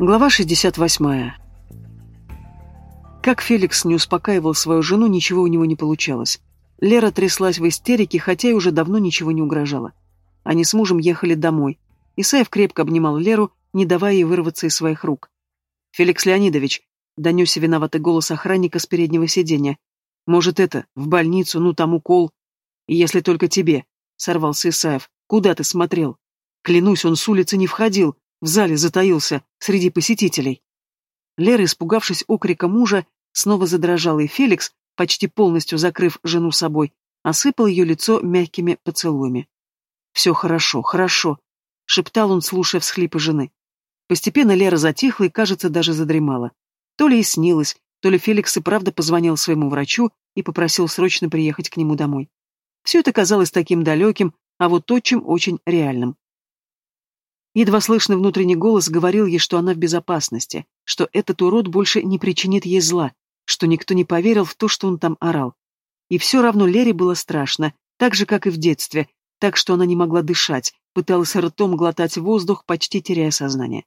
Глава 68. Как Феликс не успокаивал свою жену, ничего у него не получалось. Лера тряслась в истерике, хотя и уже давно ничего не угрожало. Они с мужем ехали домой. Исаев крепко обнимал Леру, не давая ей вырваться из своих рук. «Феликс Леонидович», — донесся виноватый голос охранника с переднего сиденья. «Может, это, в больницу, ну там укол. Если только тебе», — сорвался Исаев. «Куда ты смотрел? Клянусь, он с улицы не входил, в зале затаился, среди посетителей. Лера, испугавшись окрика мужа, снова задрожала, и Феликс, почти полностью закрыв жену собой, осыпал ее лицо мягкими поцелуями. «Все хорошо, хорошо», — шептал он, слушая всхлипы жены. Постепенно Лера затихла и, кажется, даже задремала. То ли и снилось, то ли Феликс и правда позвонил своему врачу и попросил срочно приехать к нему домой. Все это казалось таким далеким, а вот отчим очень реальным. Едва слышный внутренний голос говорил ей, что она в безопасности, что этот урод больше не причинит ей зла, что никто не поверил в то, что он там орал. И все равно Лере было страшно, так же, как и в детстве, так что она не могла дышать, пыталась ртом глотать воздух, почти теряя сознание.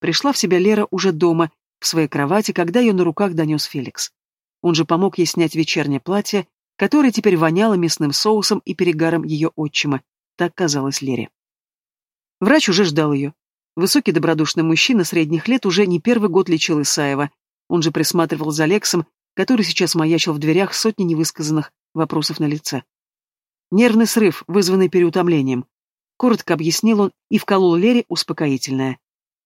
Пришла в себя Лера уже дома, в своей кровати, когда ее на руках донес Феликс. Он же помог ей снять вечернее платье, которое теперь воняло мясным соусом и перегаром ее отчима, так казалось Лере. Врач уже ждал ее. Высокий добродушный мужчина средних лет уже не первый год лечил Исаева. Он же присматривал за Лексом, который сейчас маячил в дверях сотни невысказанных вопросов на лице. Нервный срыв, вызванный переутомлением. Коротко объяснил он и вколол Лере успокоительное.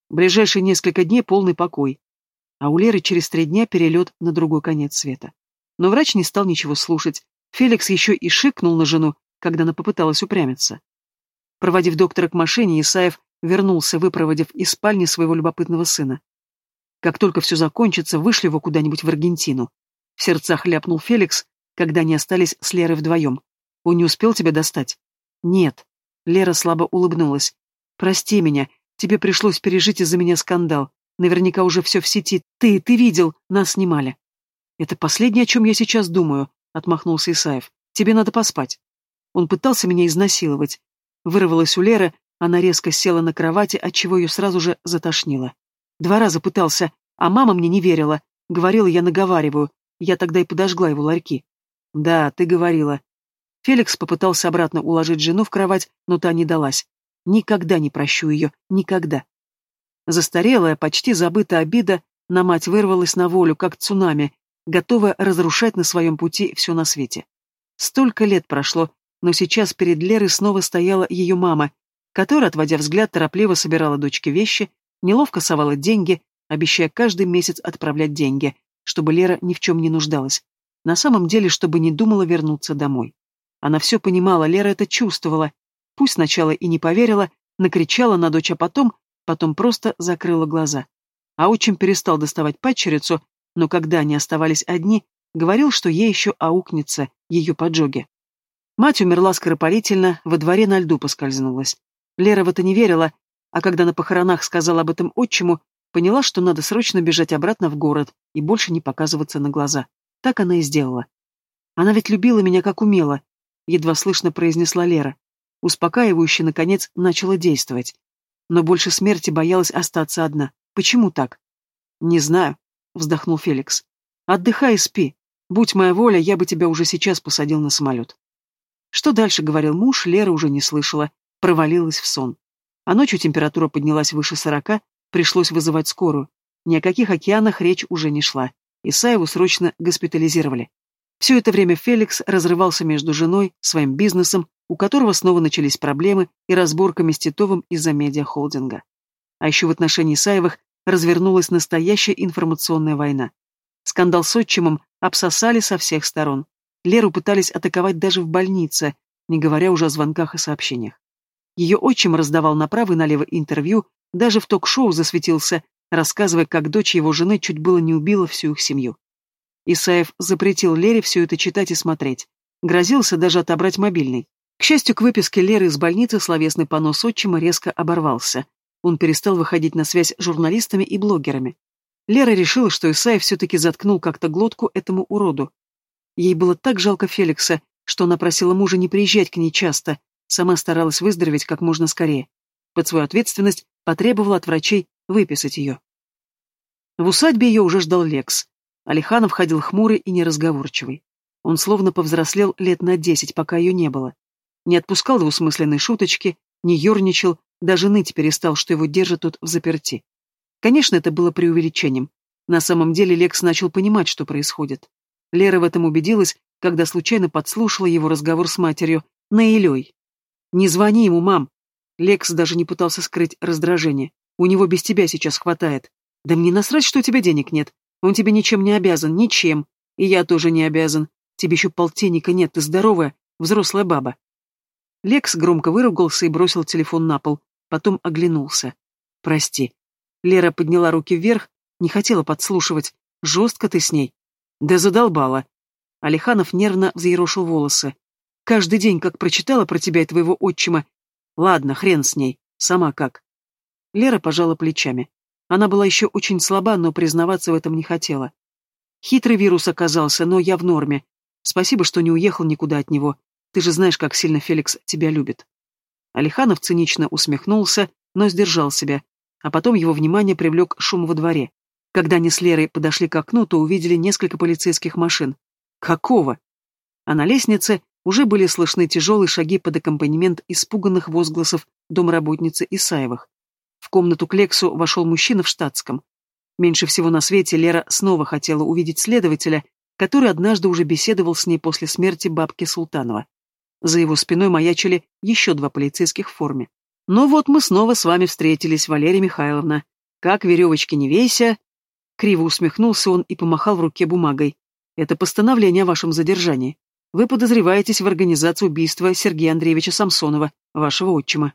Ближайшие несколько дней полный покой. А у Леры через три дня перелет на другой конец света. Но врач не стал ничего слушать. Феликс еще и шикнул на жену, когда она попыталась упрямиться. Проводив доктора к машине, Исаев вернулся, выпроводив из спальни своего любопытного сына. Как только все закончится, вышли его куда-нибудь в Аргентину. В сердцах ляпнул Феликс, когда они остались с Лерой вдвоем. Он не успел тебя достать? Нет. Лера слабо улыбнулась. Прости меня, тебе пришлось пережить из-за меня скандал. Наверняка уже все в сети. Ты, ты видел, нас снимали. Это последнее, о чем я сейчас думаю, отмахнулся Исаев. Тебе надо поспать. Он пытался меня изнасиловать. Вырвалась у Леры, она резко села на кровати, отчего ее сразу же затошнило. Два раза пытался, а мама мне не верила. Говорила, я наговариваю. Я тогда и подожгла его ларьки. Да, ты говорила. Феликс попытался обратно уложить жену в кровать, но та не далась. Никогда не прощу ее, никогда. Застарелая, почти забытая обида на мать вырвалась на волю, как цунами, готовая разрушать на своем пути все на свете. Столько лет прошло, но сейчас перед Лерой снова стояла ее мама, которая, отводя взгляд, торопливо собирала дочке вещи, неловко совала деньги, обещая каждый месяц отправлять деньги, чтобы Лера ни в чем не нуждалась. На самом деле, чтобы не думала вернуться домой. Она все понимала, Лера это чувствовала. Пусть сначала и не поверила, накричала на дочь, а потом, потом просто закрыла глаза. А отчим перестал доставать падчерицу, но когда они оставались одни, говорил, что ей еще аукнется ее поджоги. Мать умерла скоропалительно, во дворе на льду поскользнулась. Лера в это не верила, а когда на похоронах сказала об этом отчиму, поняла, что надо срочно бежать обратно в город и больше не показываться на глаза. Так она и сделала. Она ведь любила меня как умела, едва слышно произнесла Лера. Успокаивающе, наконец, начала действовать. Но больше смерти боялась остаться одна. Почему так? Не знаю, вздохнул Феликс. Отдыхай и спи. Будь моя воля, я бы тебя уже сейчас посадил на самолет. Что дальше говорил муж, Лера уже не слышала, провалилась в сон. А ночью температура поднялась выше сорока, пришлось вызывать скорую. Ни о каких океанах речь уже не шла. Исаеву срочно госпитализировали. Все это время Феликс разрывался между женой, своим бизнесом, у которого снова начались проблемы и разборками с Титовым из-за медиахолдинга. А еще в отношении Исаевых развернулась настоящая информационная война. Скандал с отчимом обсосали со всех сторон. Леру пытались атаковать даже в больнице, не говоря уже о звонках и сообщениях. Ее отчим раздавал направо и налево интервью, даже в ток-шоу засветился, рассказывая, как дочь его жены чуть было не убила всю их семью. Исаев запретил Лере все это читать и смотреть. Грозился даже отобрать мобильный. К счастью, к выписке Леры из больницы словесный понос отчима резко оборвался. Он перестал выходить на связь с журналистами и блогерами. Лера решила, что Исаев все-таки заткнул как-то глотку этому уроду, Ей было так жалко Феликса, что она просила мужа не приезжать к ней часто, сама старалась выздороветь как можно скорее. Под свою ответственность потребовала от врачей выписать ее. В усадьбе ее уже ждал Лекс. Алиханов ходил хмурый и неразговорчивый. Он словно повзрослел лет на десять, пока ее не было. Не отпускал двусмысленной шуточки, не ерничал, даже ныть перестал, что его держат тут в заперти. Конечно, это было преувеличением. На самом деле Лекс начал понимать, что происходит. Лера в этом убедилась, когда случайно подслушала его разговор с матерью, Наилей. «Не звони ему, мам!» Лекс даже не пытался скрыть раздражение. «У него без тебя сейчас хватает. Да мне насрать, что у тебя денег нет. Он тебе ничем не обязан, ничем. И я тоже не обязан. Тебе еще полтинника нет, ты здоровая, взрослая баба. Лекс громко выругался и бросил телефон на пол, потом оглянулся. «Прости». Лера подняла руки вверх, не хотела подслушивать. «Жестко ты с ней». «Да задолбала». Алиханов нервно взъерошил волосы. «Каждый день, как прочитала про тебя и твоего отчима. Ладно, хрен с ней. Сама как». Лера пожала плечами. Она была еще очень слаба, но признаваться в этом не хотела. Хитрый вирус оказался, но я в норме. Спасибо, что не уехал никуда от него. Ты же знаешь, как сильно Феликс тебя любит. Алиханов цинично усмехнулся, но сдержал себя, а потом его внимание привлек шум во дворе. Когда они с Лерой подошли к окну, то увидели несколько полицейских машин. Какого? А на лестнице уже были слышны тяжелые шаги под аккомпанемент испуганных возгласов домработницы Исаевых. В комнату к Лексу вошел мужчина в штатском. Меньше всего на свете Лера снова хотела увидеть следователя, который однажды уже беседовал с ней после смерти бабки Султанова. За его спиной маячили еще два полицейских в форме. «Ну вот мы снова с вами встретились, Валерия Михайловна. Как веревочки не вейся!» Криво усмехнулся он и помахал в руке бумагой. «Это постановление о вашем задержании. Вы подозреваетесь в организации убийства Сергея Андреевича Самсонова, вашего отчима».